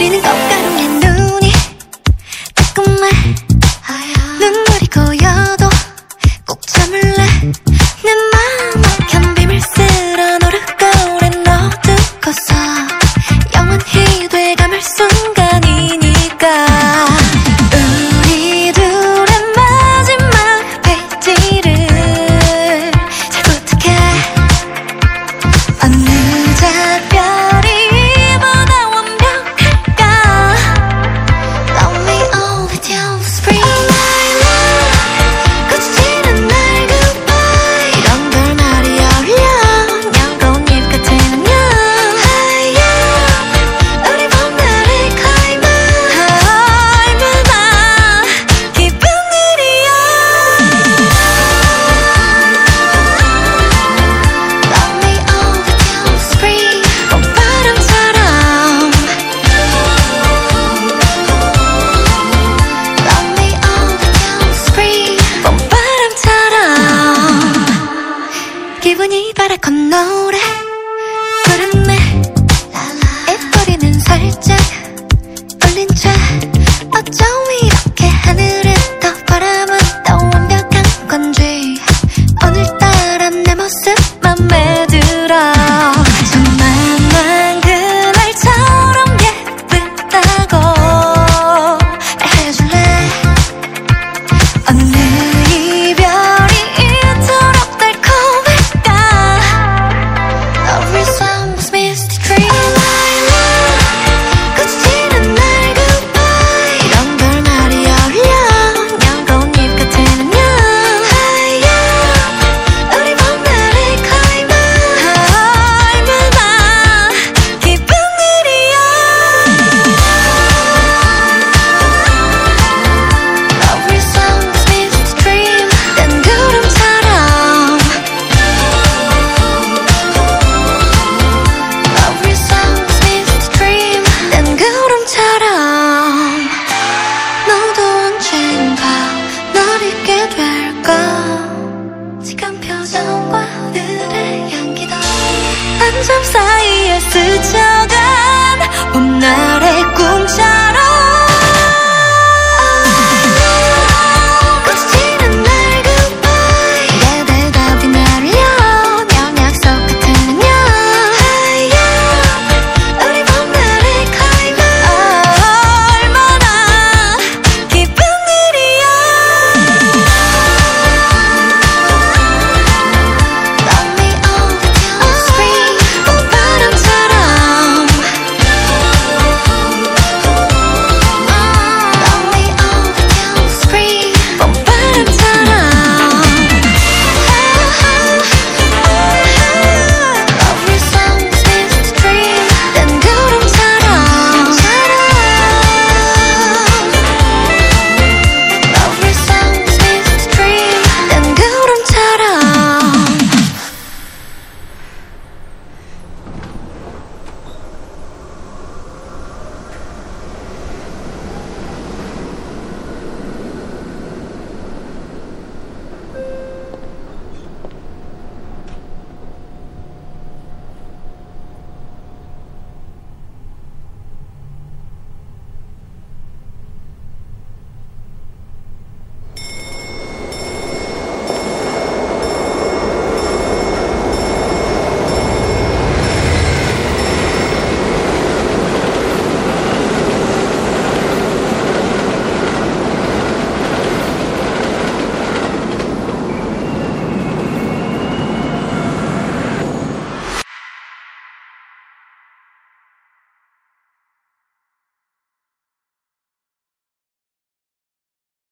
내리는 꽃가루에 눈이 따끔해 눈물이 고여도 꼭 참을래? 내 마음 막힌 비밀 쓸어 노릇거울에 넣어두고서 영원히 돼감을 순 기분이 바라 건 노래 구름에 입꼬리는 살짝 올린 채 어쩜 위